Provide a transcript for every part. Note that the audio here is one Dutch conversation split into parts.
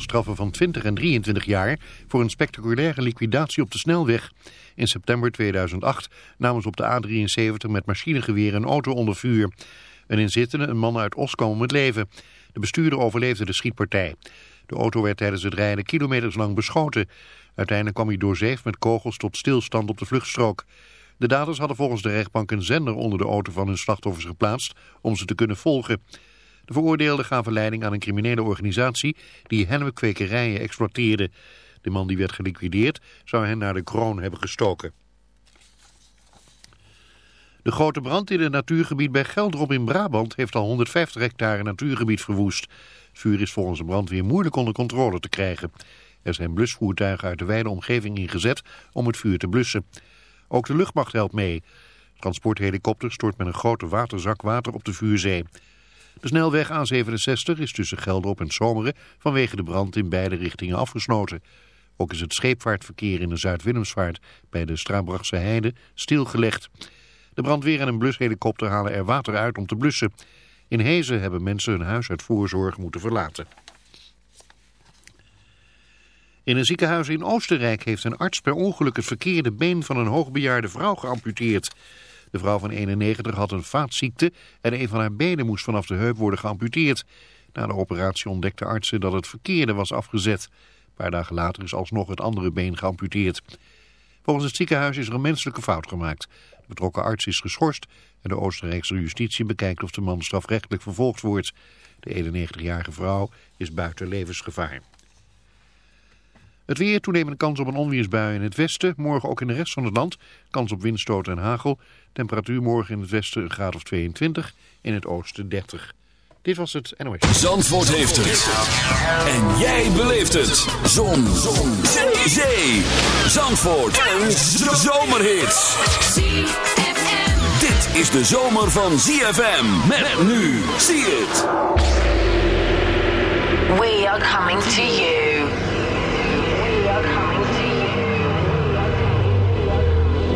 straffen van 20 en 23 jaar voor een spectaculaire liquidatie op de snelweg. In september 2008 namen ze op de A73 met machinegeweer een auto onder vuur. Een inzittende, een man uit Os, om het leven. De bestuurder overleefde de schietpartij. De auto werd tijdens het rijden kilometers lang beschoten. Uiteindelijk kwam hij doorzeefd met kogels tot stilstand op de vluchtstrook. De daders hadden volgens de rechtbank een zender onder de auto van hun slachtoffers geplaatst om ze te kunnen volgen. De veroordeelden gaven leiding aan een criminele organisatie die hennepkwekerijen exploiteerde. De man die werd geliquideerd zou hen naar de kroon hebben gestoken. De grote brand in het natuurgebied bij Geldrop in Brabant heeft al 150 hectare natuurgebied verwoest. Het vuur is volgens de brandweer moeilijk onder controle te krijgen. Er zijn blusvoertuigen uit de wijde omgeving ingezet om het vuur te blussen. Ook de luchtmacht helpt mee. Transporthelikopter stort met een grote waterzak water op de vuurzee. De snelweg A67 is tussen Gelderop en Zomeren vanwege de brand in beide richtingen afgesloten. Ook is het scheepvaartverkeer in de Zuid-Willemsvaart bij de Straabrachtse Heide stilgelegd. De brandweer en een blushelikopter halen er water uit om te blussen. In Hezen hebben mensen hun huis uit voorzorg moeten verlaten. In een ziekenhuis in Oostenrijk heeft een arts per ongeluk het verkeerde been van een hoogbejaarde vrouw geamputeerd. De vrouw van 91 had een vaatziekte en een van haar benen moest vanaf de heup worden geamputeerd. Na de operatie ontdekten artsen dat het verkeerde was afgezet. Een paar dagen later is alsnog het andere been geamputeerd. Volgens het ziekenhuis is er een menselijke fout gemaakt. De betrokken arts is geschorst en de Oostenrijkse justitie bekijkt of de man strafrechtelijk vervolgd wordt. De 91-jarige vrouw is buiten levensgevaar. Het weer, toenemende kans op een onweersbui in het westen. Morgen ook in de rest van het land. Kans op windstoten en hagel. Temperatuur morgen in het westen een graad of 22. In het oosten 30. Dit was het NOS. Zandvoort heeft het. En jij beleeft het. Zon. Zon. Zee. Zandvoort. Een zomerhit. Dit is de zomer van ZFM. Met nu. Zie het. We are coming to you.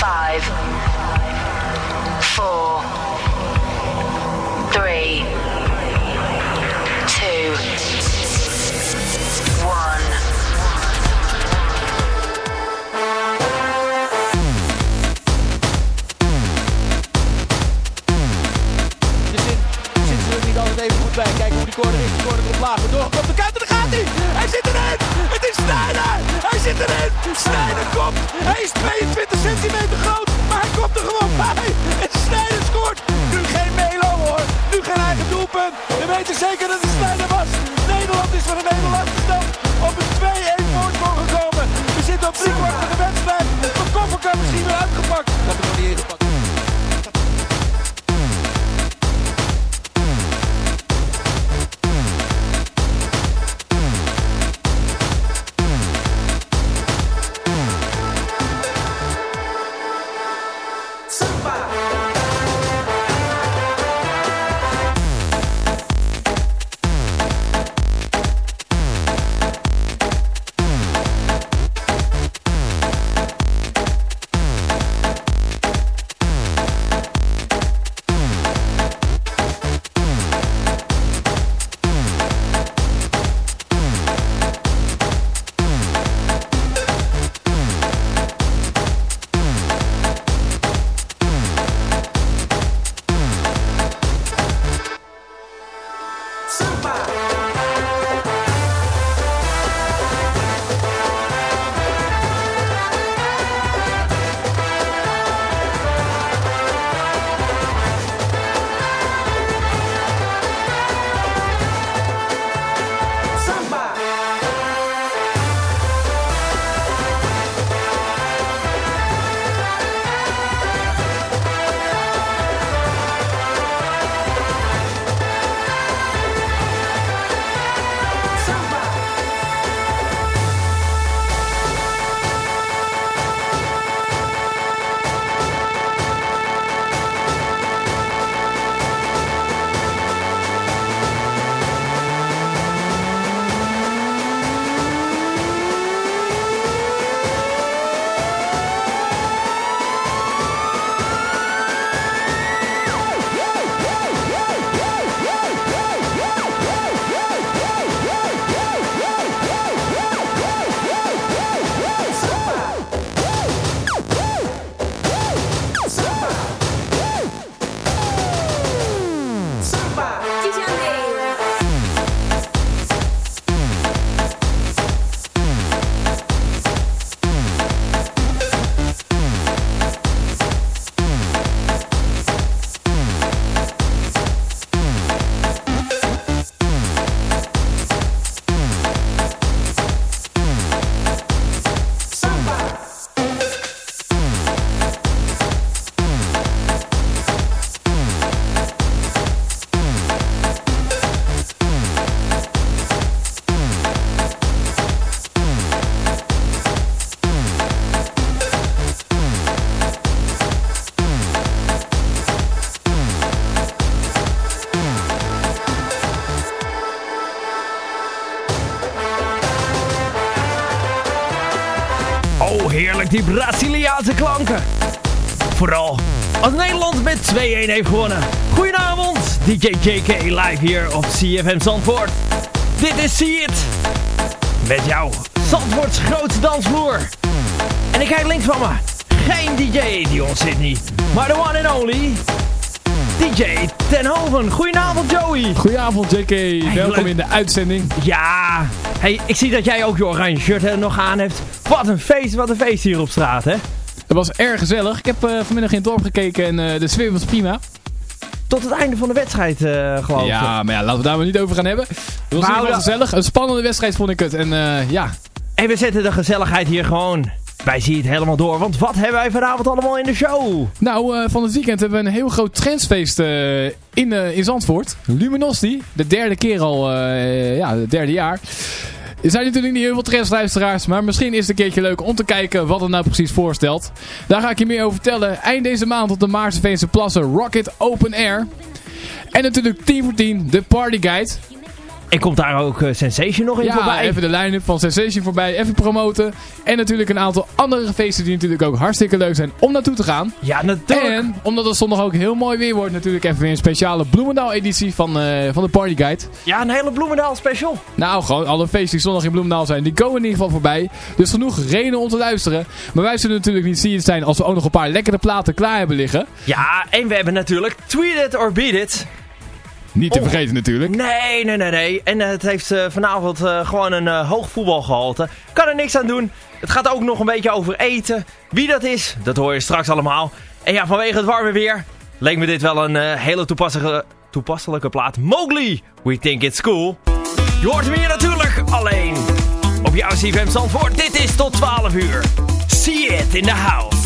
five, four, three, two, one. Zit ze er niet altijd even goed bij. Kijk hoe die corner is. Die corner op laag. Maar doorgekopt de kuit en daar gaat hij. Hij zit erin! Het is Sneijder! Hij zit erin! Sneijder komt! Hij is 22 centimeter groot, maar hij komt er gewoon bij! En Sneijder scoort! Nu geen Melo hoor! Nu geen eigen doelpunt! We weten zeker dat het Sneijder was! Nederland is van de Nederlandse stad op een 2-1 voorsprong gekomen! We zitten op drie kwart van de wedstrijd! De koffer kan misschien weer uitgepakt! Klanken. Vooral als Nederland met 2-1 heeft gewonnen. Goedenavond, DJ JK live hier op CFM Zandvoort. Dit is See It. Met jou, Zandvoorts grootste dansvloer. En ik kijk links van me. Geen DJ Dion Sydney, maar de one and only... DJ Tenhoven. Goedenavond Joey. Goedenavond JK, welkom in de uitzending. Ja, hey, ik zie dat jij ook je oranje shirt er nog aan hebt. Wat een feest, wat een feest hier op straat hè. Het was erg gezellig. Ik heb uh, vanmiddag in het dorp gekeken en uh, de sfeer was prima. Tot het einde van de wedstrijd uh, geloof ik. Ja, maar ja, laten we daar maar niet over gaan hebben. Het was in gezellig. Een spannende wedstrijd vond ik het. En ja. En we zetten de gezelligheid hier gewoon wij zien het helemaal door, want wat hebben wij vanavond allemaal in de show? Nou, uh, van het weekend hebben we een heel groot trendsfeest uh, in, uh, in Zandvoort. Luminosity, de derde keer al, ja, het derde jaar. Er zijn natuurlijk niet heel veel trendsluisteraars, maar misschien is het een keertje leuk om te kijken wat het nou precies voorstelt. Daar ga ik je meer over vertellen. Eind deze maand op de Maarseveense Plassen Rocket Open Air. En natuurlijk 10 voor 10, de Party Guide. En komt daar ook uh, Sensation nog in ja, voorbij? even de line-up van Sensation voorbij. Even promoten. En natuurlijk een aantal andere feesten die natuurlijk ook hartstikke leuk zijn om naartoe te gaan. Ja, natuurlijk. En omdat het zondag ook heel mooi weer wordt, natuurlijk even weer een speciale Bloemendaal editie van, uh, van de Party Guide. Ja, een hele Bloemendaal special. Nou, gewoon alle feesten die zondag in Bloemendaal zijn, die komen in ieder geval voorbij. Dus genoeg reden om te luisteren. Maar wij zullen natuurlijk niet zien zijn als we ook nog een paar lekkere platen klaar hebben liggen. Ja, en we hebben natuurlijk Tweet It or Beat It. Niet te vergeten natuurlijk. Nee, nee, nee, nee. En het heeft uh, vanavond uh, gewoon een uh, hoog voetbalgehalte. Kan er niks aan doen. Het gaat ook nog een beetje over eten. Wie dat is, dat hoor je straks allemaal. En ja, vanwege het warme weer leek me dit wel een hele toepasselijke, toepasselijke plaat. Mowgli, We Think It's Cool. Je hoort hem hier natuurlijk alleen. Op jouw CFM Zandvoort, dit is tot 12 uur. See it in the house.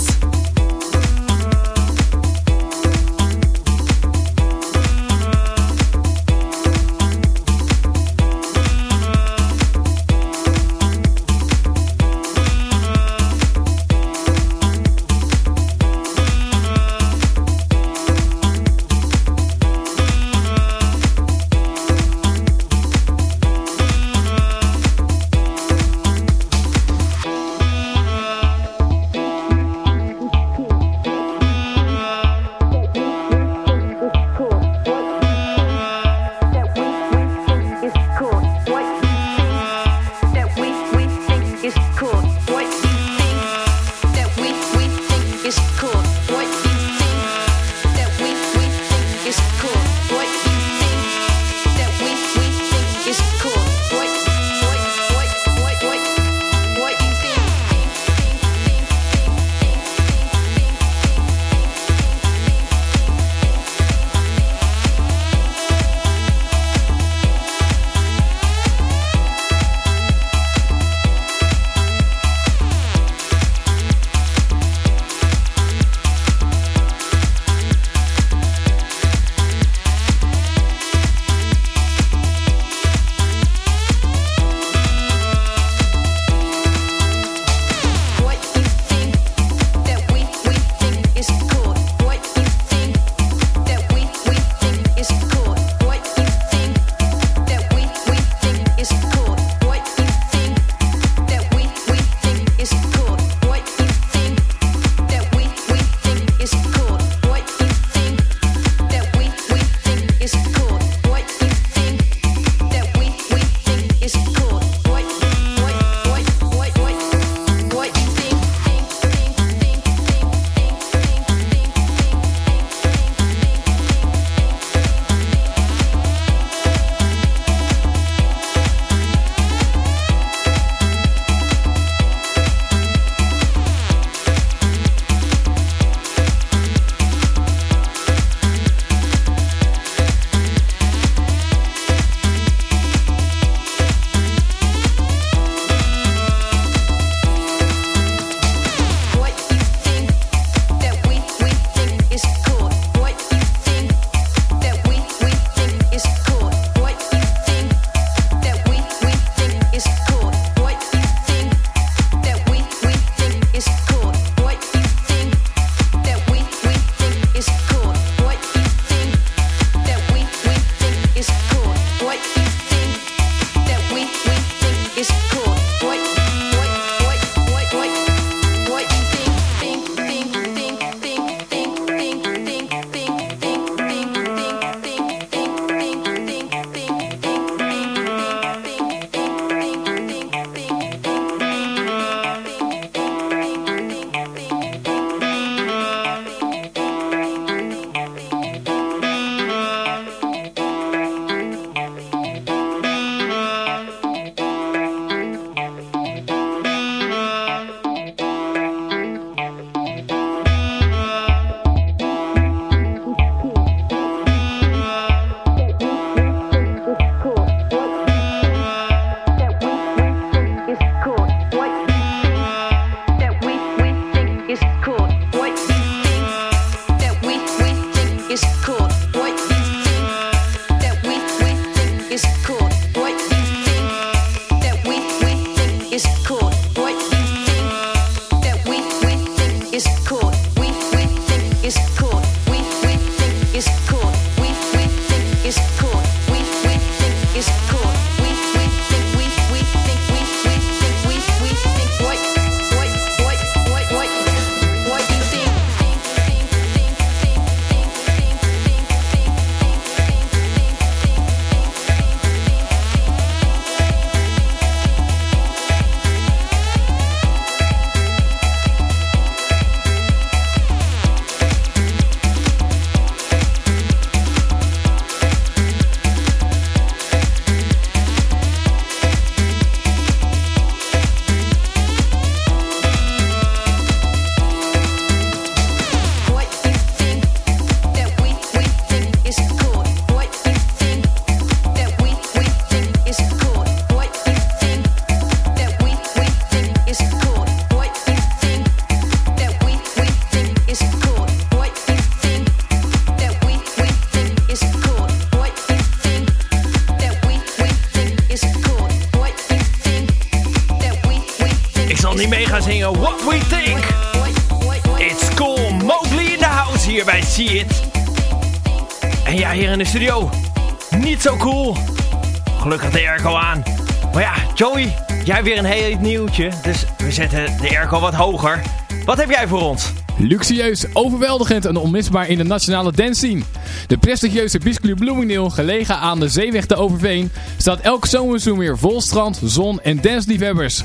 Weer een heel nieuwtje. Dus we zetten de airco wat hoger. Wat heb jij voor ons? Luxueus, overweldigend en onmisbaar in de nationale dance scene. De prestigieuze Biesclub Bloomingdale, gelegen aan de zeeweg te Overveen, staat elk zomerseizoen weer vol strand, zon en dansliefhebbers.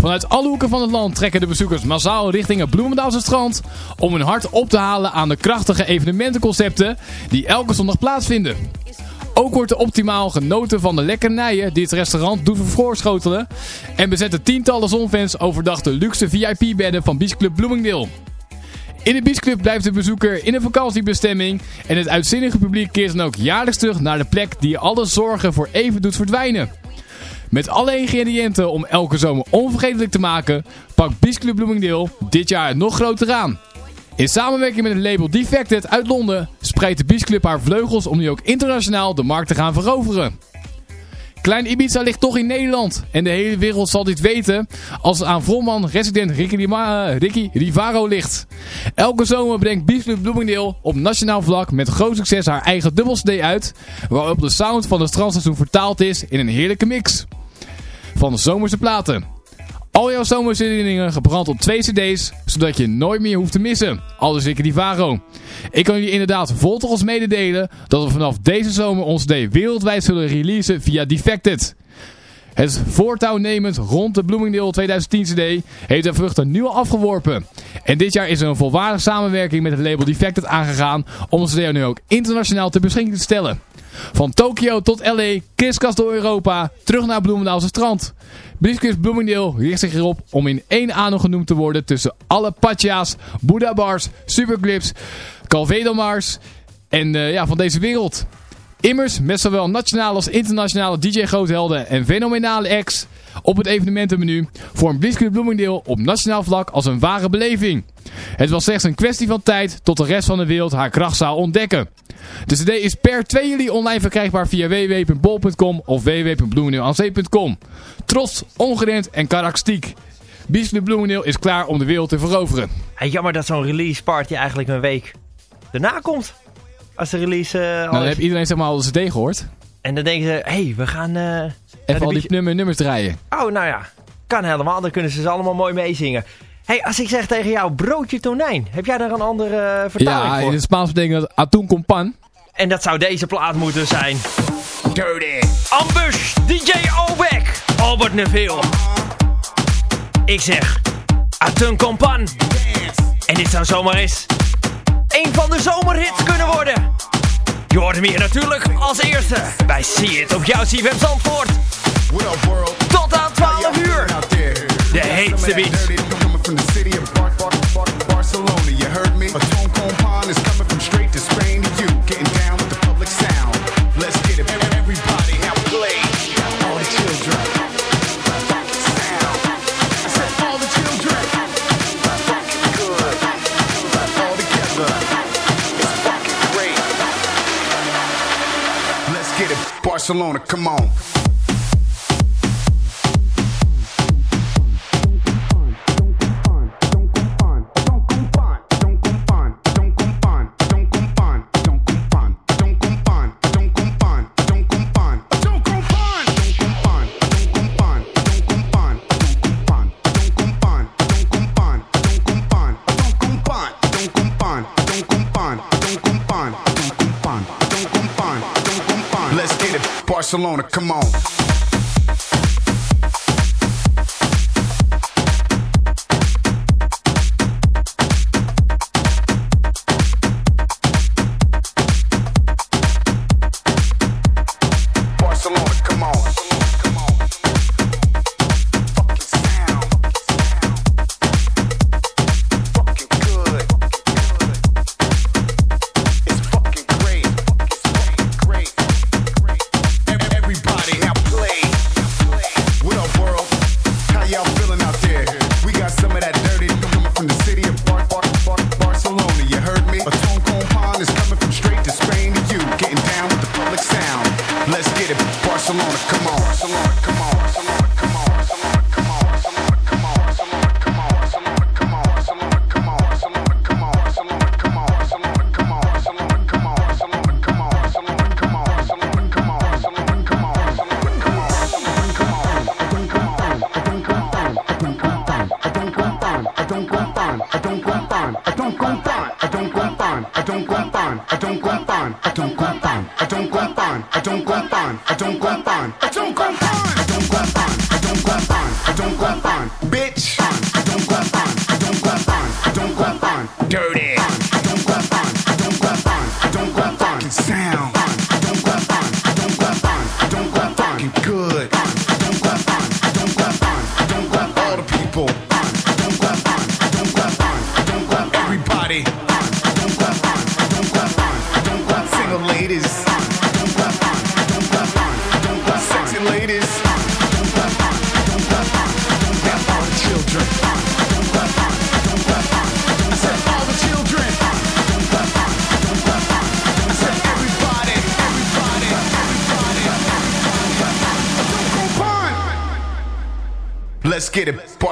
Vanuit alle hoeken van het land trekken de bezoekers massaal richting het Bloemendaalse strand om hun hart op te halen aan de krachtige evenementenconcepten die elke zondag plaatsvinden. Ook wordt er optimaal genoten van de lekkernijen die het restaurant doet voorschotelen. En bezetten tientallen zonfans overdag de luxe VIP-bedden van Beach Club Bloomingdale. In de Beach Club blijft de bezoeker in een vakantiebestemming. En het uitzinnige publiek keert dan ook jaarlijks terug naar de plek die alle zorgen voor even doet verdwijnen. Met alle ingrediënten om elke zomer onvergetelijk te maken, pakt Beach Club Bloomingdale dit jaar nog groter aan. In samenwerking met het label Defected uit Londen spreidt de Beach haar vleugels om nu ook internationaal de markt te gaan veroveren. Klein Ibiza ligt toch in Nederland. En de hele wereld zal dit weten als het aan volman resident Ricky, eh, Ricky Rivaro ligt. Elke zomer brengt Beach Club Bloomingdale op nationaal vlak met groot succes haar eigen dubbel-cd uit. Waarop de sound van het strandseizoen vertaald is in een heerlijke mix van zomerse platen. Al jouw zomerherinneringen gebrand op twee cd's, zodat je nooit meer hoeft te missen. Aldus ik die Varo. Ik kan jullie inderdaad vol trots mededelen dat we vanaf deze zomer ons CD wereldwijd zullen releasen via Defected. Het voortouwnemend rond de Bloomingdale 2010 CD heeft de vruchten nu afgeworpen. En dit jaar is er een volwaardige samenwerking met het label Defected aangegaan om ons CD nu ook internationaal ter beschikking te stellen. Van Tokio tot LA, kriskast door Europa, terug naar Bloemendaalse strand. Briskus Bloomingdale richt zich erop om in één adem genoemd te worden tussen alle Pacha's, Buddha Bars, Superclips, Calvedomars en eh, ja, van deze wereld. Immers met zowel nationale als internationale DJ-groothelden en fenomenale acts op het evenementenmenu vormt Blitzkrieg Bloomingdale op nationaal vlak als een ware beleving. Het was slechts een kwestie van tijd tot de rest van de wereld haar kracht zou ontdekken. De cd is per 2 juli online verkrijgbaar via www.bol.com of www.bloomingdaleaanzee.com. Trots, ongerend en karakteristiek. Blitzkrieg Bloomingdale is klaar om de wereld te veroveren. Hey, jammer dat zo'n release party eigenlijk een week daarna komt. Als de release eh, Nou, dan heeft iedereen zeg maar al de cd gehoord. En dan denken ze, hé, hey, we gaan... eh, Even al die nummer, nummers draaien. Oh, nou ja. Kan helemaal. Dan kunnen ze ze allemaal mooi meezingen. hey, als ik zeg tegen jou broodje tonijn. Heb jij daar een andere eh, vertaling Ja, in voor? het Spaans betekent dat atún con pan. En dat zou deze plaat moeten zijn. Dirty. Ambush, DJ Obek, Albert Neville. Ik zeg, Atun Compan. En dit zou zomaar eens een van de zomerhits kunnen worden. Je hoort hem hier natuurlijk als eerste bij See It op jouw CFM Zandvoort. Tot aan 12 uur. De heetste beat. Barcelona, come on. Barcelona, come on.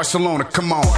Barcelona, come on.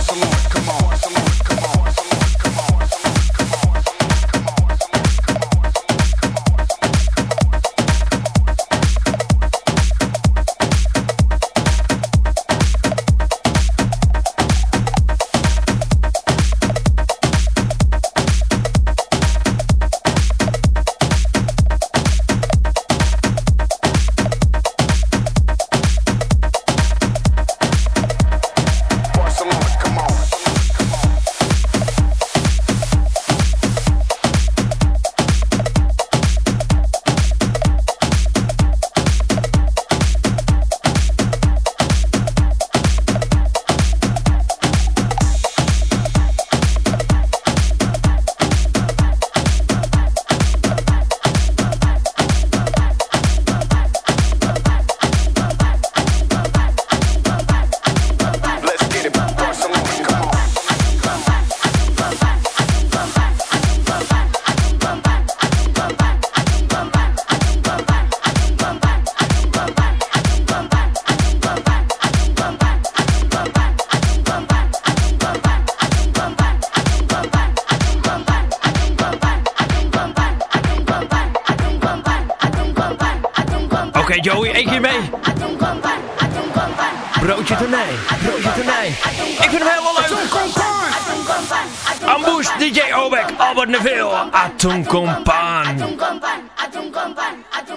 Atom Compaan.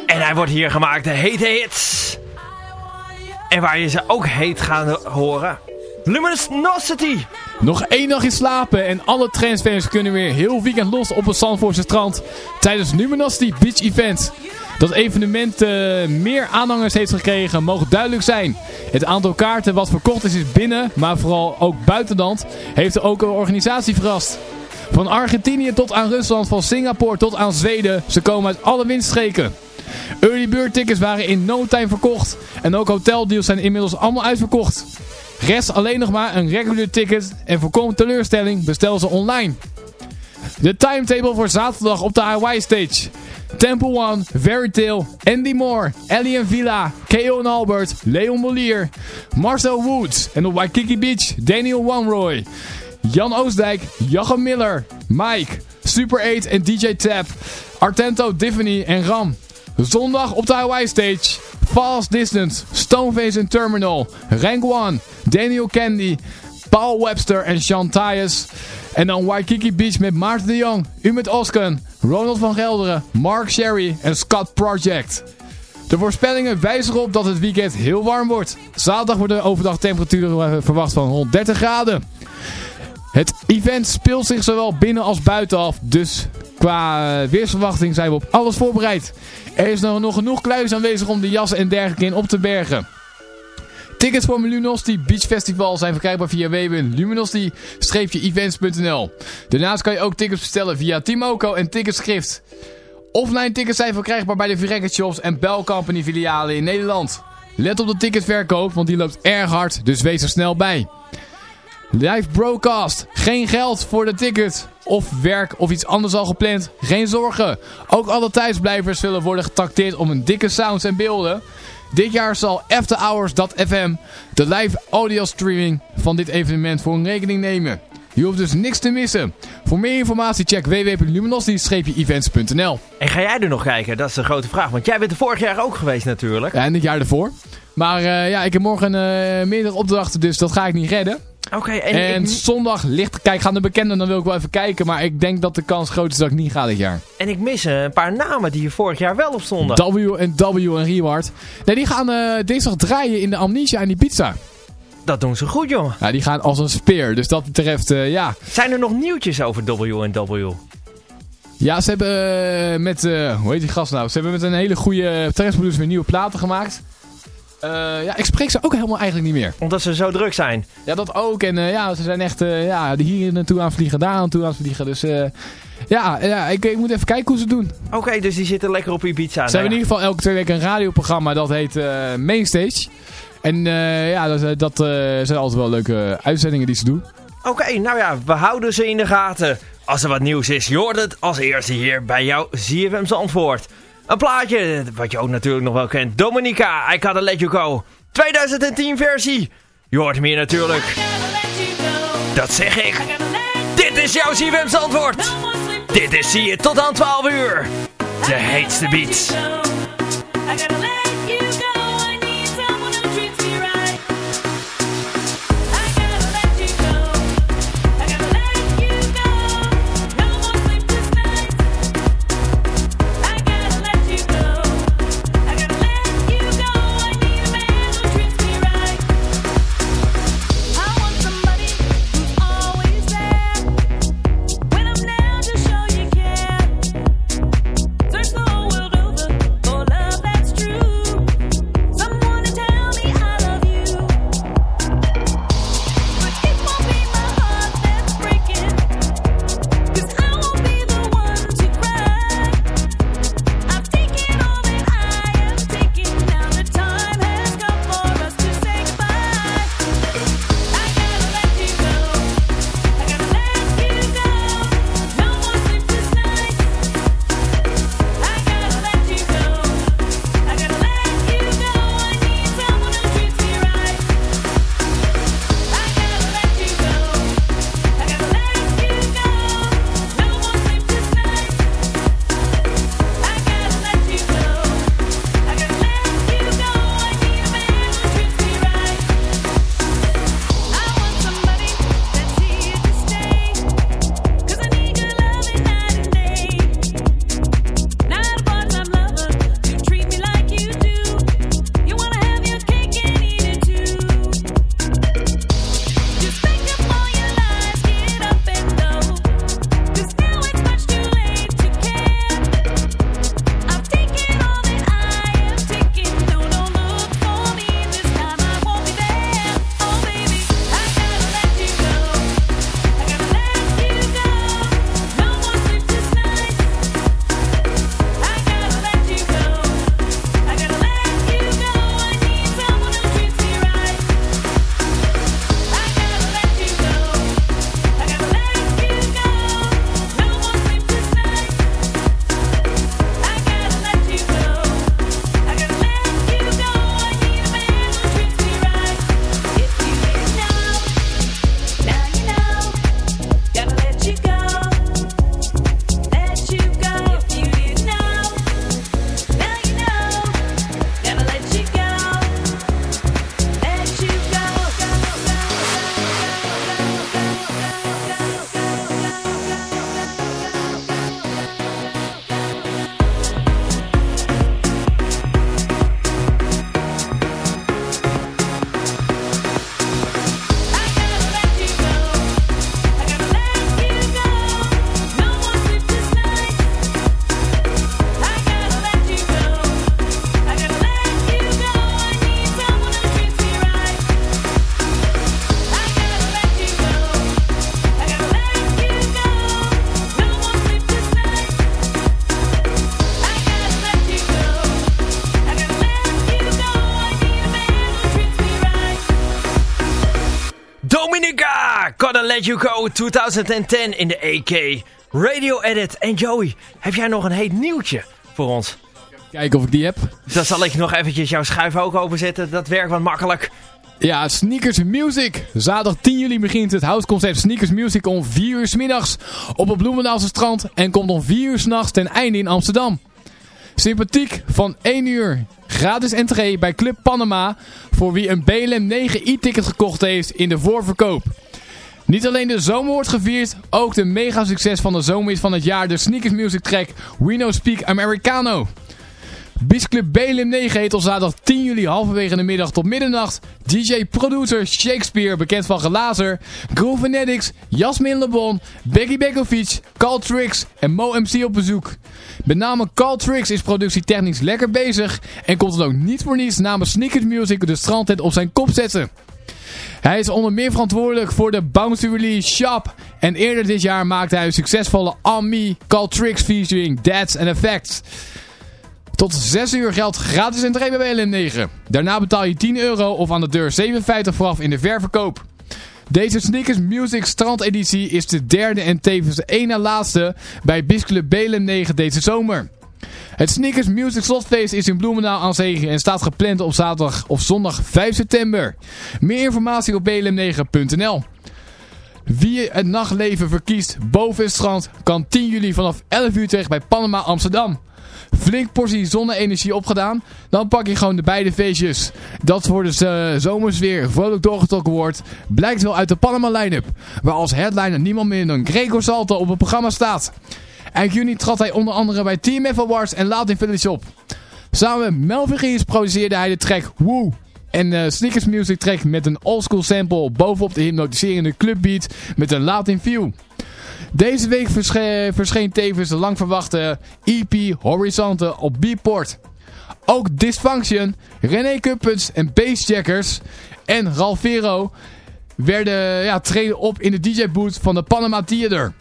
En hij wordt hier gemaakt de hete hits. En waar je ze ook heet gaan horen. Luminosity. Nog één nachtje slapen en alle transfers kunnen weer heel weekend los op het Zandvoortse strand tijdens Luminosity Beach Event. Dat evenement eh, meer aanhangers heeft gekregen mogen duidelijk zijn. Het aantal kaarten wat verkocht is is binnen, maar vooral ook buitenland, heeft ook een organisatie verrast. Van Argentinië tot aan Rusland, van Singapore tot aan Zweden, ze komen uit alle windstreken. Early bird tickets waren in no time verkocht en ook hoteldeals zijn inmiddels allemaal uitverkocht. Rest alleen nog maar een regular ticket en voorkomen teleurstelling bestel ze online. De timetable voor zaterdag op de Hawaii Stage. Temple One, Veritale, Andy Moore, Ellie Villa, Keon Albert, Leon Molier, Marcel Woods en op Waikiki Beach Daniel Wanroy. Jan Oostdijk, Jachem Miller, Mike, Super 8 en DJ Tap, Artento, Tiffany en Ram. Zondag op de Hawaii Stage. Fast Distance, Stoneface en Terminal, Rank One, Daniel Candy, Paul Webster en Sean Tyus. En dan Waikiki Beach met Maarten de Jong, Umit Osken, Ronald van Gelderen, Mark Sherry en Scott Project. De voorspellingen wijzen erop dat het weekend heel warm wordt. Zaterdag wordt de overdag temperatuur eh, verwacht van rond 30 graden. Het event speelt zich zowel binnen als buiten af, dus qua eh, weersverwachting zijn we op alles voorbereid. Er is nog, genoeg kluis aanwezig om de jassen en dergelijke in op te bergen. Tickets voor Luminosity Beach Festival zijn verkrijgbaar via www.luminosity-events.nl Daarnaast kan je ook tickets bestellen via Timoco en Ticketschrift. Offline tickets zijn verkrijgbaar bij de Verrekkerd Shops en Bell Company filialen in Nederland. Let op de ticketverkoop, want die loopt erg hard, dus wees er snel bij. Live broadcast. Geen geld voor de ticket. Of werk of iets anders al gepland. Geen zorgen. Ook alle thuisblijvers zullen worden getrakteerd om een dikke sounds en beelden. Dit jaar zal AfterHours.fm de live audio streaming van dit evenement voor een rekening nemen. Je hoeft dus niks te missen. Voor meer informatie check www.luminosity-events.nl En ga jij er nog kijken? Dat is de grote vraag. Want jij bent er vorig jaar ook geweest natuurlijk. Ja, en het jaar ervoor. Maar eh, ja, ik heb morgen eh, meerdere opdrachten, dus dat ga ik niet redden. Oké, en, En, ik, zondag ligt, kijk, gaan de bekenden, dan wil ik wel even kijken. Maar ik denk dat de kans groot is dat ik niet ga dit jaar. en ik mis een paar namen die hier vorig jaar wel op stonden. W en W en Reward. Nee, die gaan eh, dinsdag draaien in de Amnesia en die pizza. Dat doen ze goed, jongen. Ja, die gaan als een speer. Dus dat betreft, eh, ja. Zijn er nog nieuwtjes over W en W? Ja, ze hebben eh, met, eh, hoe heet die gast nou? Ze hebben met een hele goede tracks weer nieuwe platen gemaakt. Eh, ja, ik spreek ze ook helemaal eigenlijk niet meer. Omdat ze zo druk zijn. Ja, dat ook. En eh, ja, ze zijn echt eh, ja, hier naartoe aan vliegen, daar naartoe aan het vliegen. Dus ja, ja ik, ik moet even kijken hoe ze het doen. Oké, dus die zitten lekker op Ibiza. Ze Nou hebben in ieder geval elke twee weken een radioprogramma dat heet Mainstage. En ja, dat, dat zijn altijd wel leuke uitzendingen die ze doen. Oké, nou ja, we houden ze in de gaten. Als er wat nieuws is, je hoort het als eerste hier bij jou ZFM Zandvoort. Een plaatje, wat je ook natuurlijk nog wel kent. Dominica, I Gotta Let You Go. 2010 versie. Je hoort meer natuurlijk. Dat zeg ik. Dit is jouw ZFM Zandvoort. Dit is zie je tot aan 12 uur. De heetste beats. 2010 in de AK Radio Edit. En Joey, heb jij nog een heet nieuwtje voor ons? Kijken of ik die heb. Dan zal ik nog eventjes jouw schuif ook overzetten. Dat werkt wat makkelijk. Ja, Sneakers Music. Zaterdag 10 juli begint het houseconcept Sneakers Music om 4 uur s middags op het Bloemendaalse strand en komt om 4 uur s'nachts ten einde in Amsterdam. Sympathiek van 1 uur. Gratis entree bij Club Panama voor wie een BLM 9 e-ticket gekocht heeft in de voorverkoop. Niet alleen de zomer wordt gevierd, ook de mega succes van de zomer is van het jaar de Sneakers Music track We No Speak Americano. Beach Club BLM 9 heet op zaterdag 10 juli halverwege de middag tot middernacht. DJ-producer Shakespeare, bekend van Gelazer, Groove Fanatics, Jasmin Lebon, Becky Bekovic, Carl en Mo MC op bezoek. Met name Carl is productietechnisch lekker bezig en komt het ook niet voor niets namens Sneakers Music de strandtent op zijn kop zetten. Hij is onder meer verantwoordelijk voor de Bounce to Release Shop. En eerder dit jaar maakte hij een succesvolle Call Tricks featuring Dads and Effects. Tot 6 uur geldt gratis entree bij BLM 9. Daarna betaal je 10 euro of aan de deur 7,50 vooraf in de ververkoop. Deze Sneakers Music strandeditie is de derde en tevens de na laatste bij Bisclub BLM 9 deze zomer. Het Sneakers Music Slotfeest is in Bloemendaal aan zee en staat gepland op zaterdag of zondag 5 september. Meer informatie op blm9.nl. Wie het nachtleven verkiest boven het strand kan 10 juli vanaf 11 uur terecht bij Panama Amsterdam. Flink portie zonne-energie opgedaan, dan pak je gewoon de beide feestjes. Dat voor de uh, zomers weer vrolijk doorgetrokken wordt, blijkt wel uit de Panama line-up. Waar als headliner niemand minder dan Gregor Salto op het programma staat. Eind juni trad hij onder andere bij TMF Awards en Latin Village op. Samen met Melvin Gies produceerde hij de track Woo. En uh, Sneakers Music track met een oldschool sample bovenop de hypnotiserende clubbeat met een Latin feel. Deze week versche verscheen tevens de lang verwachte EP Horizonte op Beatport. Ook Dysfunction, René Kuppens en Bassjackers en Ralvero werden ja, treden op in de DJ-booth van de Panama Theater.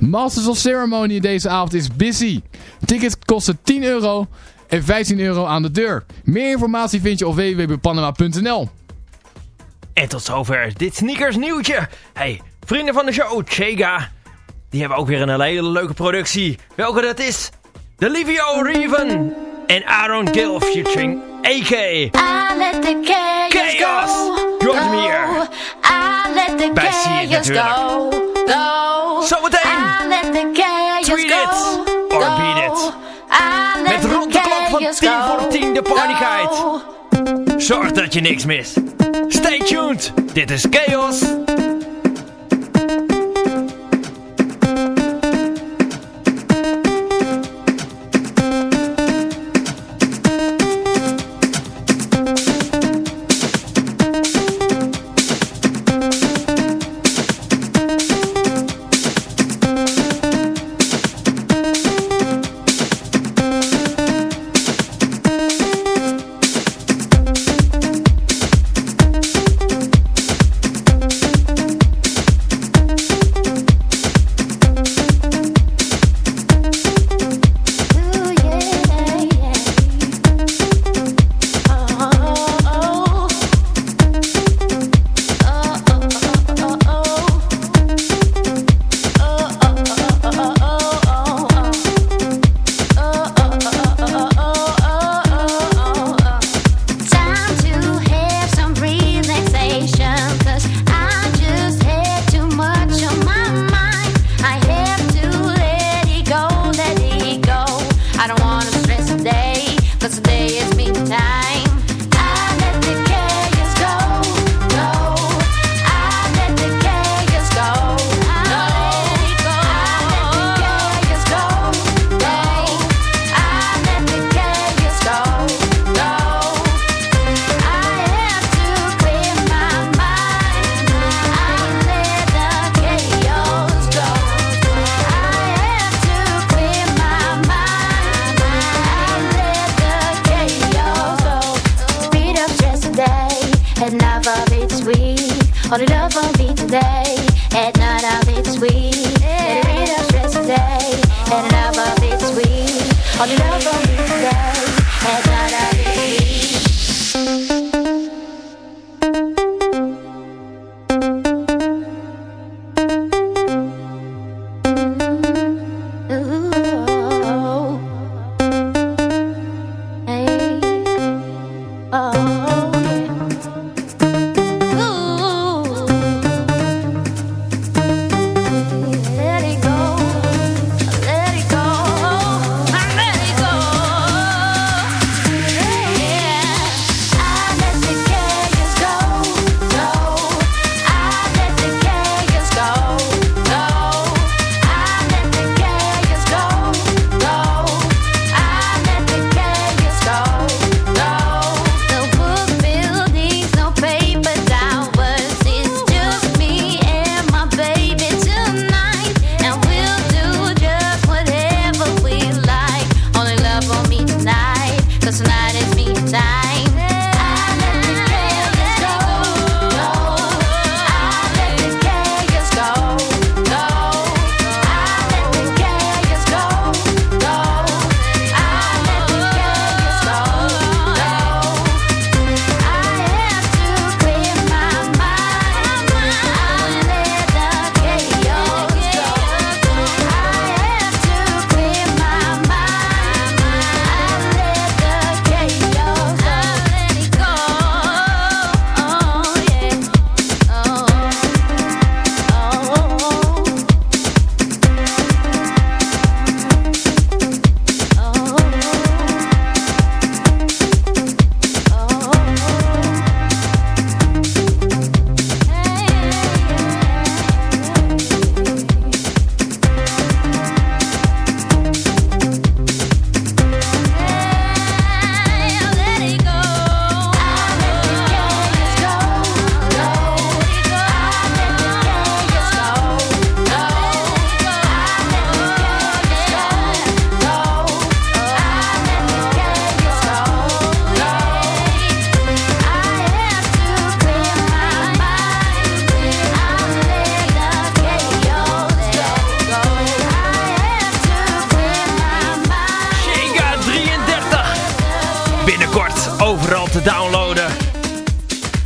Masters of Ceremony deze avond is busy. Tickets kosten 10 euro en 15 euro aan de deur. Meer informatie vind je op www.panama.nl. En tot zover dit sneakers nieuwtje. Hey, vrienden van de show, Chega. Die hebben ook weer een hele leuke productie. Welke dat is? De Livio Reven en Aaron Gill featuring AK. I let the chaos, Chaos. go. Hem hier. I let the Bij chaos go. Go. Zometeen. I let the chaos Tweet go. it or beat it. Met rond de klok van chaos 10 go. voor 10 de partykite. Zorg dat je niks mist. Stay tuned. Dit is Chaos.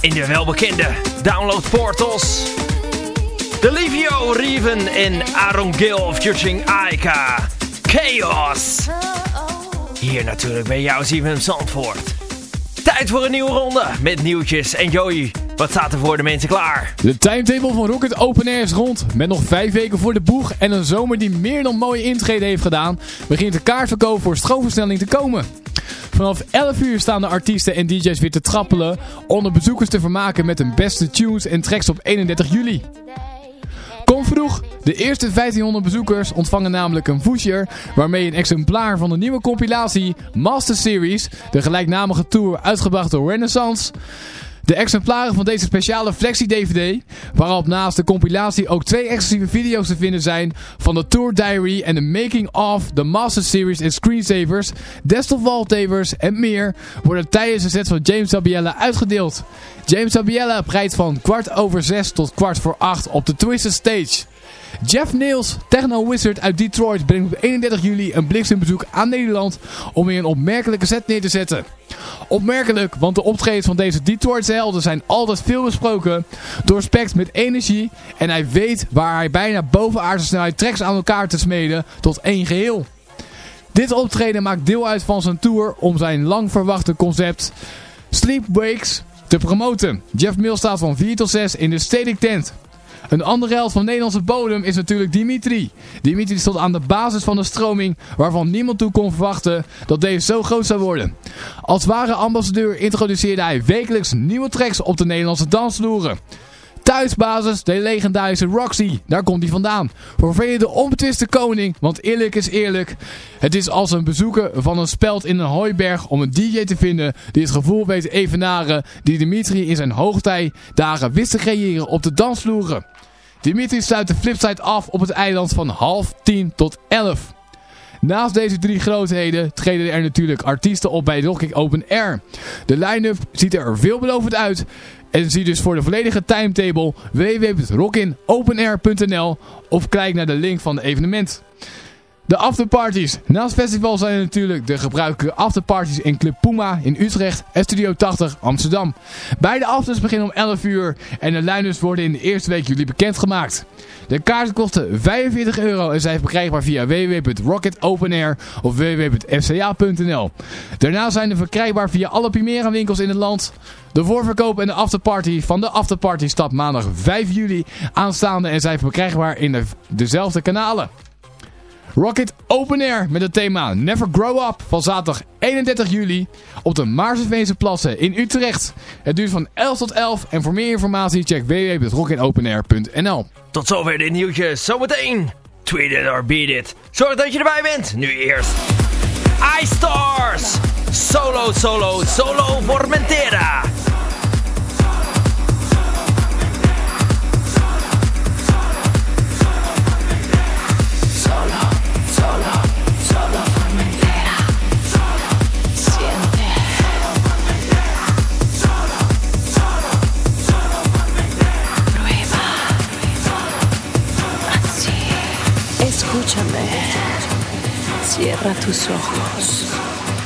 In de welbekende downloadportals. De Livio Reven en Aaron Gill featuring Aika. Chaos. Hier natuurlijk bij jou Steven Zandvoort. Tijd voor een nieuwe ronde met nieuwtjes. En Joey, wat staat er voor de mensen klaar? De timetable van Rocket Open Air is rond. Met nog vijf weken voor de boeg en een zomer die meer dan mooie intreden heeft gedaan, begint de kaartverkoop voor stroomversnelling te komen. Vanaf 11 uur staan de artiesten en DJ's weer te trappelen om de bezoekers te vermaken met hun beste tunes en tracks op 31 juli. Kom vroeg, de eerste 1500 bezoekers ontvangen namelijk een voucher waarmee een exemplaar van de nieuwe compilatie Master Series, de gelijknamige tour uitgebracht door Renaissance, de exemplaren van deze speciale Flexi-DVD, waarop naast de compilatie ook twee exclusieve video's te vinden zijn van de Tour Diary en de Making of, de Master Series en Screensavers, desktop wallpapers en meer, worden tijdens de set van James Sabiella uitgedeeld. James Sabiella breidt van kwart over zes tot kwart voor acht op de Twisted Stage. Jeff Nails, techno wizard uit Detroit, brengt op 31 juli een bliksembezoek aan Nederland om weer een opmerkelijke set neer te zetten. Opmerkelijk, want de optredens van deze Detroitse helden zijn altijd veel besproken, doorspekt met energie en hij weet waar hij bijna bovenaardse snelheid tracks aan elkaar te smeden tot één geheel. Dit optreden maakt deel uit van zijn tour om zijn lang verwachte concept Sleepwakes te promoten. Jeff Mills staat van 4 tot 6 in de Stedelijk Tent. Een andere held van Nederlandse bodem is natuurlijk Dimitri. Dimitri stond aan de basis van de stroming waarvan niemand toe kon verwachten dat deze zo groot zou worden. Als ware ambassadeur introduceerde hij wekelijks nieuwe tracks op de Nederlandse dansvloeren. Thuisbasis, de legendarische Roxy, daar komt hij vandaan. Voor velen de onbetwiste koning, want eerlijk is eerlijk. Het is als een bezoeker van een speld in een hooiberg om een DJ te vinden die het gevoel weet evenaren die Dimitri in zijn hoogtijdagen wist te creëren op de dansvloeren. Dimitri sluit de flipside af op het eiland van half tien tot elf. Naast deze drie grootheden treden er natuurlijk artiesten op bij Rocking Open Air. De line-up ziet er veelbelovend uit en zie dus voor de volledige timetable www.rockinopenair.nl of kijk naar de link van het evenement. De afterparties. Naast festival zijn er natuurlijk de gebruikelijke afterparties in Club Puma in Utrecht en Studio 80 Amsterdam. Beide afters beginnen om 11 uur en de line-ups worden in de eerste week juli bekendgemaakt. De kaarten kosten 45 euro en zijn verkrijgbaar via www.rocketopenair of www.fca.nl. Daarna zijn ze verkrijgbaar via alle Primera winkels in het land. De voorverkoop en de afterparty van de afterparty stapt maandag 5 juli aanstaande en zijn verkrijgbaar in de, dezelfde kanalen. Rocket Open Air met het thema Never Grow Up van zaterdag 31 juli op de Maarseveense Plassen in Utrecht. Het duurt van 11 tot 11 en voor meer informatie check www.rocketopenair.nl Tot zover dit nieuwtje. Zometeen. Tweet it or beat it. Zorg dat je erbij bent. Nu eerst. iStars. Solo, solo, solo Formentera.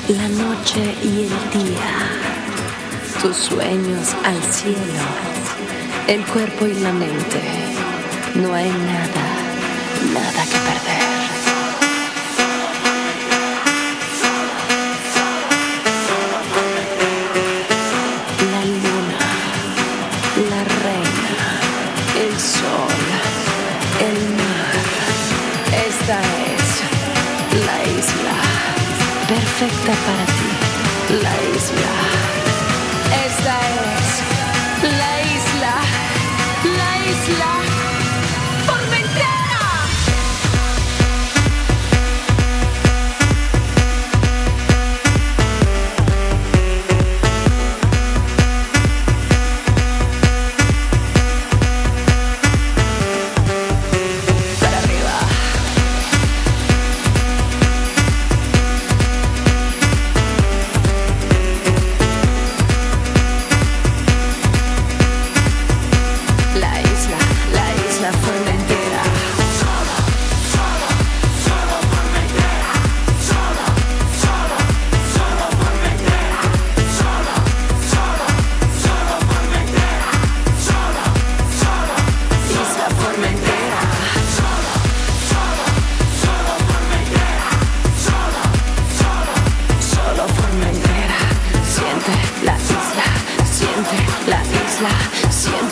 La noche y el día. Tus sueños al cielo. El cuerpo y la mente. No hay nada, nada que perder.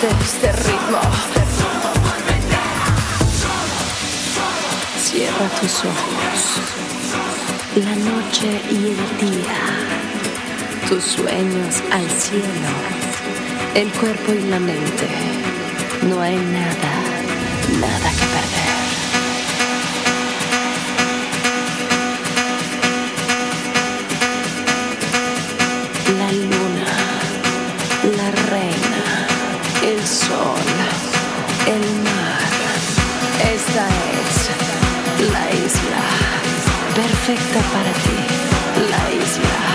Ritmo. Cierra tus ojos. La noche y el día. Tus sueños al cielo. El cuerpo y la mente. No hay nada, nada que perfecta para ti. La isla.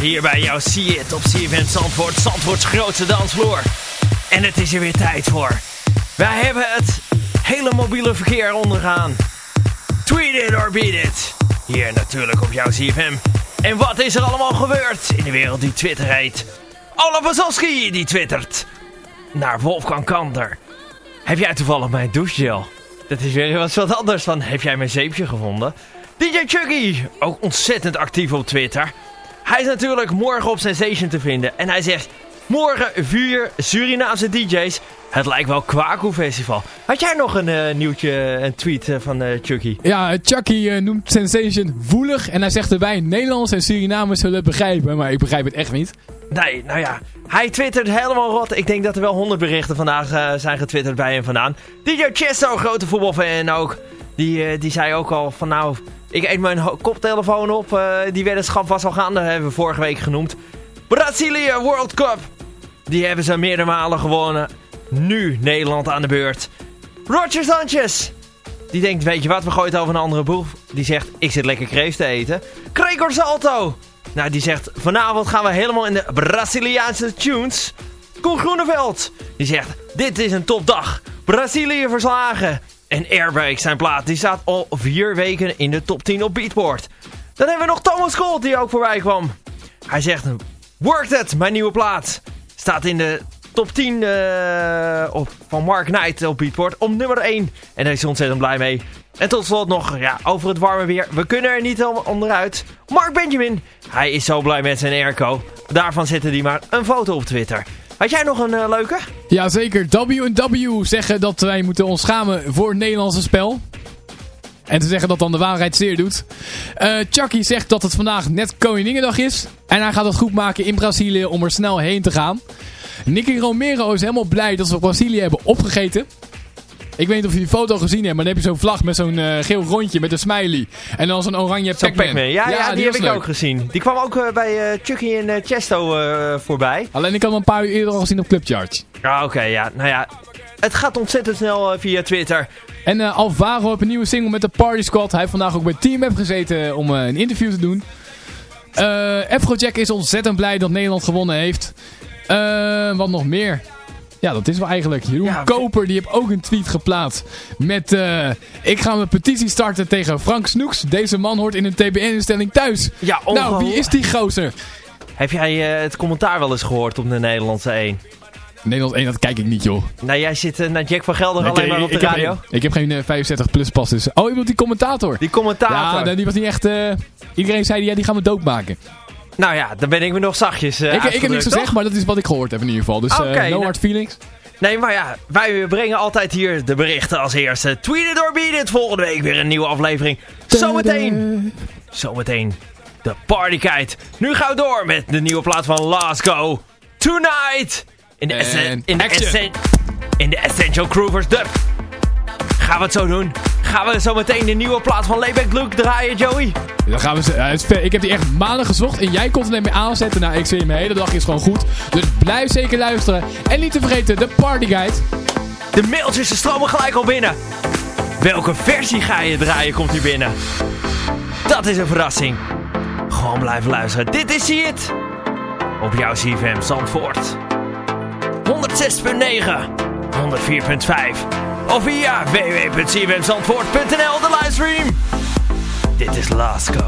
Hier bij jou je het op CFM Zandvoort. Zandvoorts grootste dansvloer. En het is er weer tijd voor. Wij hebben het hele mobiele verkeer ondergaan. Tweet it or beat it. Hier natuurlijk op jouw CFM. En wat is er allemaal gebeurd in de wereld die Twitter heet? Olaf Wazowski die twittert. Naar Wolfgang Kanter. Heb jij toevallig mijn douchegel? Dat is weer wat wat anders van, heb jij mijn zeepje gevonden? DJ Chuggy, ook ontzettend actief op Twitter. Hij is natuurlijk morgen op Sensation te vinden. En hij zegt, morgen vier Surinaamse DJ's. Het lijkt wel Kwaku Festival. Had jij nog een eh, nieuwtje, een tweet eh, van eh Chucky? Ja, Chucky noemt Sensation woelig. En hij zegt erbij, Nederlanders en Surinamers zullen het begrijpen. Maar ik begrijp het echt niet. Nee, nou ja. Hij twittert helemaal rot. Ik denk dat er wel honderd berichten vandaag zijn getwitterd bij hem vandaan. DJ Chesto, grote voetbalfan ook. Die, die zei ook al van nou, ik eet mijn koptelefoon op. eh, die weddenschap was al gaande, hebben we vorige week genoemd. Brazilië World Cup. Die hebben ze meerdere malen gewonnen. Nu Nederland aan de beurt. Roger Sanchez. Die denkt, weet je wat, we gooien over een andere boeg. Die zegt, ik zit lekker kreeft te eten. Gregor Salto. Nou, die zegt, vanavond gaan we helemaal in de Braziliaanse tunes. Koen Groeneveld. Die zegt, dit is een topdag. Brazilië verslagen. En Airbreak, zijn plaat, die staat al vier weken in de top 10 op Beatport. Dan hebben we nog Thomas Gold, die ook voorbij kwam. Hij zegt, Worked It, mijn nieuwe plaat. Staat in de top 10 eh, van Mark Knight op Beatport om nummer 1. En daar is hij ontzettend blij mee. En tot slot nog ja, over het warme weer. We kunnen er niet onderuit. Mark Benjamin, hij is zo blij met zijn airco. Daarvan zette hij maar een foto op Twitter. Had jij nog een eh, leuke? Jazeker, W&W zeggen dat wij moeten ons schamen voor het Nederlandse spel. En te zeggen dat dan de waarheid zeer doet. Eh Chucky zegt dat het vandaag net Koninginnedag is. En hij gaat het goed maken in Brazilië om er snel heen te gaan. Nicky Romero is helemaal blij dat ze Brazilië hebben opgegeten. Ik weet niet of je die foto gezien hebt, maar dan heb je zo'n vlag met zo'n eh, geel rondje met een smiley. En dan zo'n oranje Pac-Man. Pac-Man. Ja, ja, die, heb ik leuk. ook gezien. Die kwam ook eh, bij eh, Chucky en Chesto voorbij. Alleen ik had hem een paar uur eerder al gezien op Club Charge. Ah, oké, ja. Nou ja, het gaat ontzettend snel via Twitter. En Alvaro heeft een nieuwe single met de Party Squad. Hij heeft vandaag ook bij Team App gezeten om een interview te doen. Eh Afrojack is ontzettend blij dat Nederland gewonnen heeft. Eh, wat nog meer? Ja, dat is wel eigenlijk. Jeroen Ja, Koper die heeft ook een tweet geplaatst. Met, eh, ik ga mijn petitie starten tegen Frank Snoeks. Deze man hoort in een TBN-instelling thuis. Ja, nou, wie is die gozer? Heb jij eh, het commentaar wel eens gehoord op de Nederlandse 1? Nederlands 1, dat kijk ik niet, joh. Nou, jij zit eh, naar Jack van Gelder alleen maar op de heb radio. ik heb geen eh, 65 plus pas, dus... Oh, je bedoelt die commentator? Die commentator. Ja, die was niet echt... iedereen zei, ja, die gaan we doodmaken. Nou ja, dan ben ik me nog zachtjes eh ik, ik heb niks gezegd, maar dat is wat ik gehoord heb in ieder geval. Dus eh, Oké, no nou- hard feelings. Nee, maar ja, wij brengen altijd hier de berichten als eerste. Tweet it or beat it. Volgende week weer een nieuwe aflevering. Zometeen. Zometeen. De partykite. Nu gaan we door met de nieuwe plaat van Lasco. Tonight. In de, in de, action. essen- in de Essential Groovers dub. Gaan we het zo doen? Gaan we zo meteen de nieuwe plaat van Layback Luke draaien, Joey? Dan gaan we, ik heb die echt maanden gezocht en jij kon het net mee aanzetten. Nou, ik zie je mijn hele dag is gewoon goed. Dus blijf zeker luisteren. En niet te vergeten, de Party Guide. De mailtjes ze stromen gelijk al binnen. Welke versie ga je draaien, komt hier binnen? Dat is een verrassing. Gewoon blijven luisteren. Dit is See It. Op jouw CFM Zandvoort. 106.9. 104.5. Of via www.cfmzandvoort.nl de livestream. Dit is Lasco.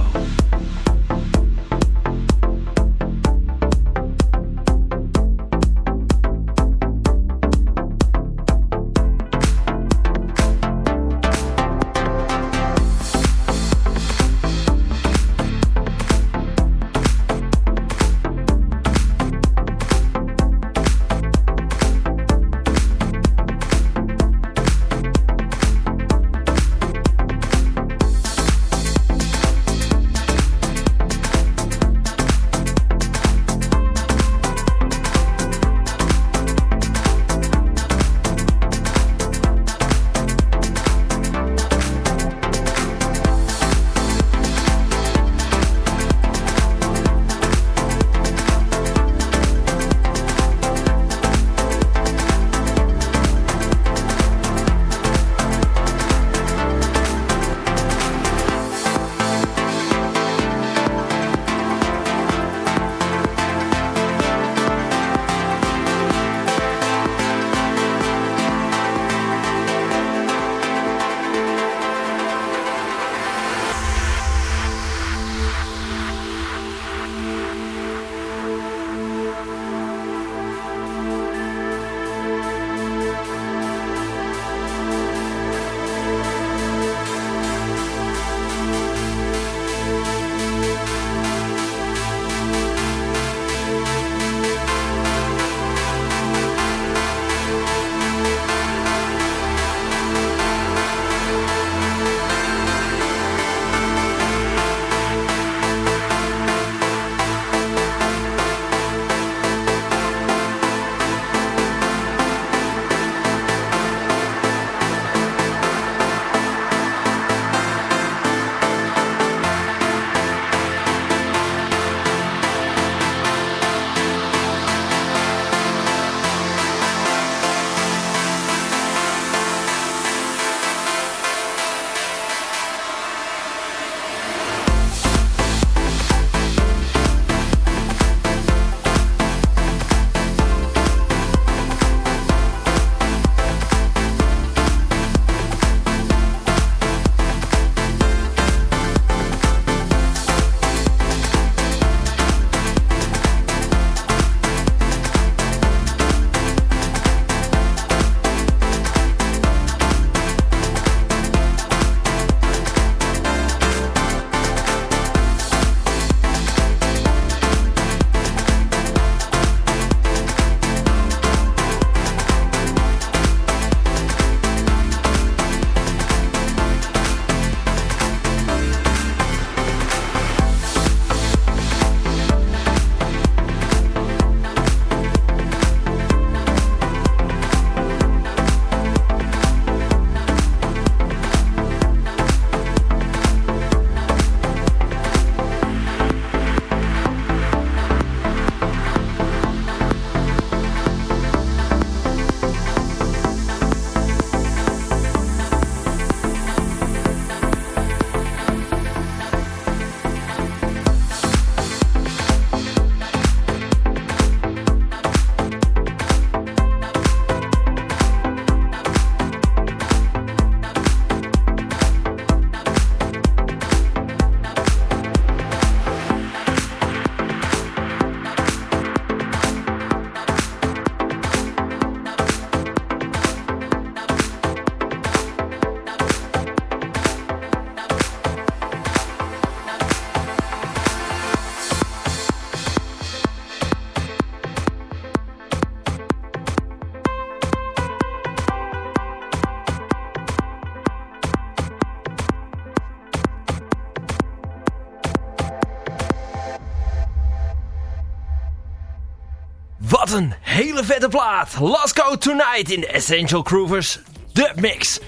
Een hele vette plaat. Let's go tonight in de Essential Groovers Dub Mix.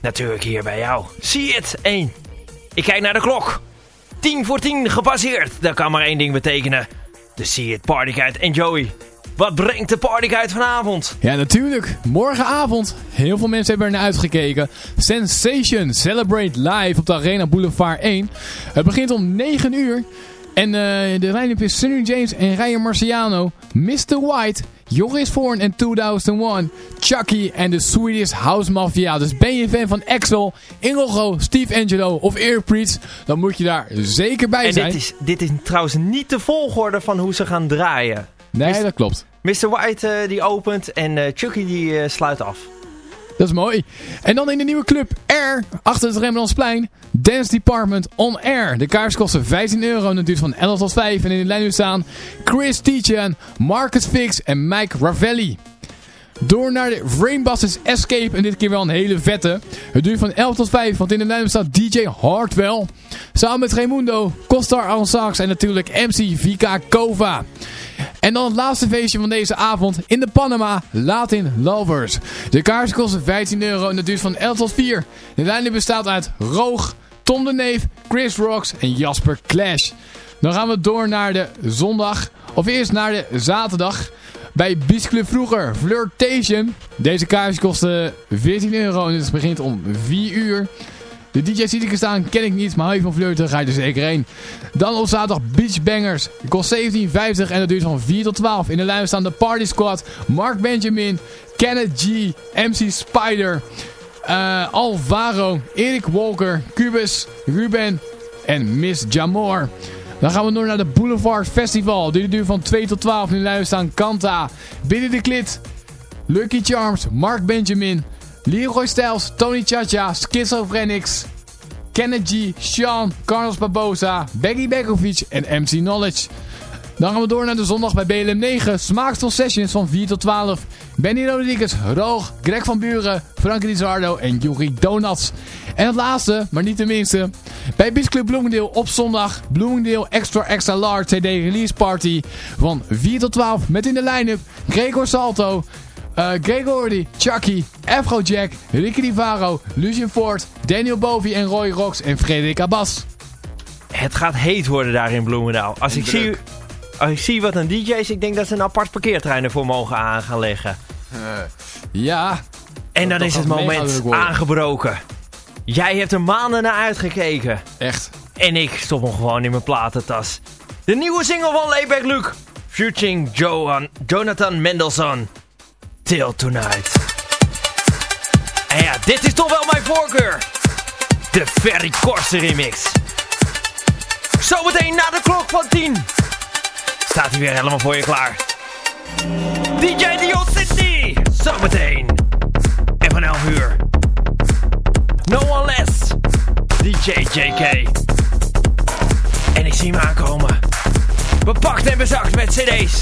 Natuurlijk hier bij jou. Zie het 1. Ik kijk naar de klok. 10 voor 10 gepasseerd. Dat kan maar één ding betekenen. De See It Party Guide en Joey. Wat brengt de Party Guide vanavond? Ja, natuurlijk. Morgenavond. Heel veel mensen hebben er naar uitgekeken. Sensation Celebrate Live op de Arena Boulevard 1. Het begint om 9 uur. En uh, de line-up is Sunny James en Ryan Marciano. Mr. White. Joris Voorn en 2001. Chucky en de Swedish House Mafia. Dus ben je fan van Axel, Ingelgo, Steve Angelo of Airpreets, dan moet je daar zeker bij en zijn. Dit is, dit is trouwens niet de volgorde van hoe ze gaan draaien. Nee, Mr. dat klopt. Mr. White uh, die opent en uh, Chucky die sluit af. Dat is mooi. En dan in de nieuwe club Air, achter het Rembrandtsplein. Dance Department On Air. De kaars kosten 15 euro en het duurt van 11 tot 5. En in de lijn staan Chris Tietjen, Marcus Fix en Mike Ravelli. Door naar de Framebusters Escape. En dit keer wel een hele vette. Het duurt van 11 tot 5. Want in de lijn staat DJ Hardwell. Samen met Raimundo, Costar Ansax en natuurlijk MC Vika Kova. En dan het laatste feestje van deze avond in de Panama Latin Lovers. De kaarten kosten 15 euro en het duurt van 11 tot 4. De lijn bestaat uit Roog, Tom de Neef, Chris Rocks en Jasper Clash. Dan gaan we door naar de zondag, of eerst naar de zaterdag. Bij Beach Club vroeger, Flirtation. Deze kaartjes kosten 14 euro en het begint om 4 uur. De DJ's die er staan ken ik niet, maar hou je van flirten, ga je er zeker heen. Dan op zaterdag Beach Bangers. Kost 17,50 en dat duurt van 4 tot 12. In de lijn staan de Party Squad, Mark Benjamin, Kenneth G, MC Spider, uh, Alvaro, Erik Walker, Cubus, Ruben en Miss Jamor. Dan gaan we door naar de Boulevard Festival. Dit duurt van 2 tot 12. In de lijn staan Kanta, Billy de Klit, Lucky Charms, Mark Benjamin, Leroy Styles, Tony Chacha, Schizophrenics, Kenneth G, Sean, Carlos Barbosa, Becky Bekovic en MC Knowledge. Dan gaan we door naar de zondag bij BLM 9. Smaakstel Sessions van 4 tot 12. Benny Rodriguez, Roog, Greg van Buren, Frank Rizardo en Yuri Donuts. En het laatste, maar niet de minste. Bij Club Bloomingdale op zondag. Bloomingdale Extra Extra Large CD Release Party. Van 4 tot 12 met in de line-up Gregor Salto, uh, Gregory, Chucky, Afrojack, Ricky Divaro, Lucien Ford, Daniel Bovi en Roy Rox en Frederik Abbas. Het gaat heet worden daar in Bloemendaal. Als ik, zie, als ik zie wat een DJ is, ik denk dat ze een apart parkeertrein ervoor mogen aan gaan leggen. Uh, ja. En dan is het moment aangebroken. Jij hebt er maanden naar uitgekeken. Echt. En ik stop hem gewoon in mijn platentas. De nieuwe single van Layback Luke. Featuring Johan, Jonathan Mendelssohn. Till Tonight. En ja, dit is toch wel mijn voorkeur. De Ferry Korsen remix. Zometeen na de klok van 10. Staat hij weer helemaal voor je klaar. DJ Dion Sydney. Zometeen. En van 11 uur. No one less. DJ JK. En ik zie hem aankomen. Bepakt en bezakt met cd's.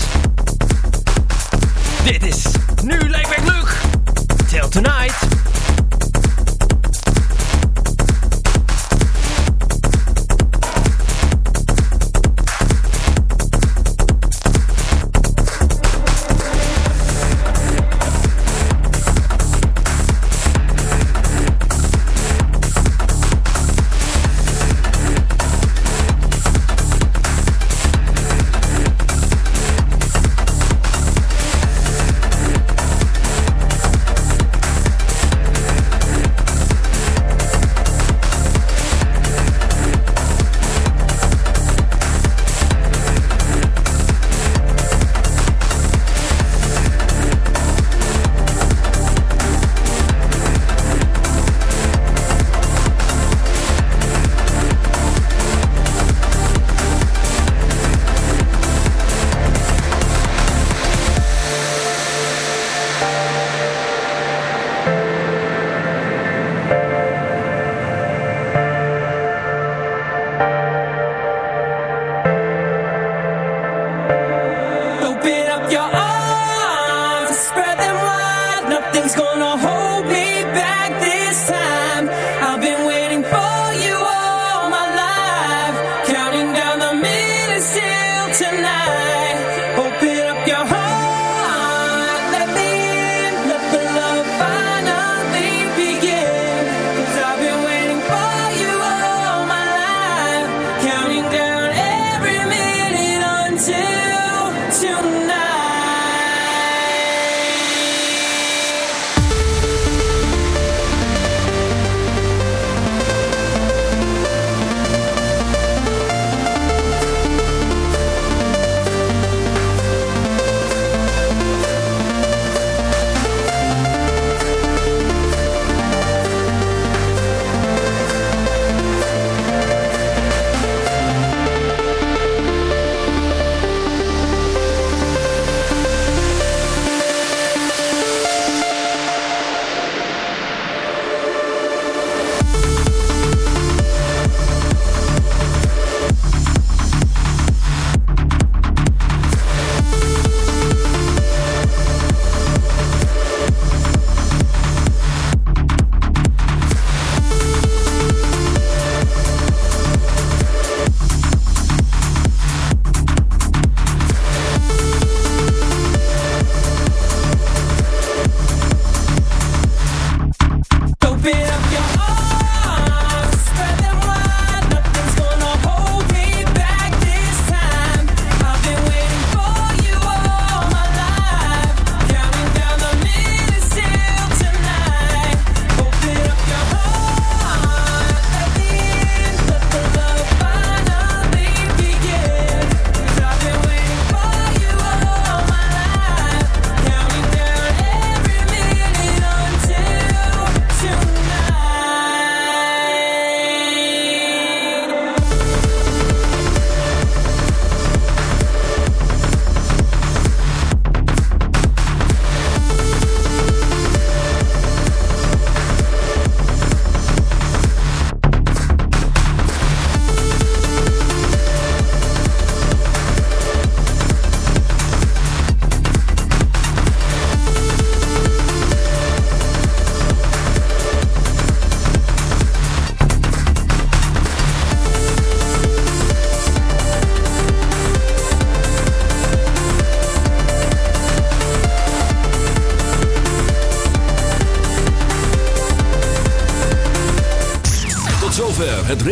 Dit is nu Layback Luke. Till tonight.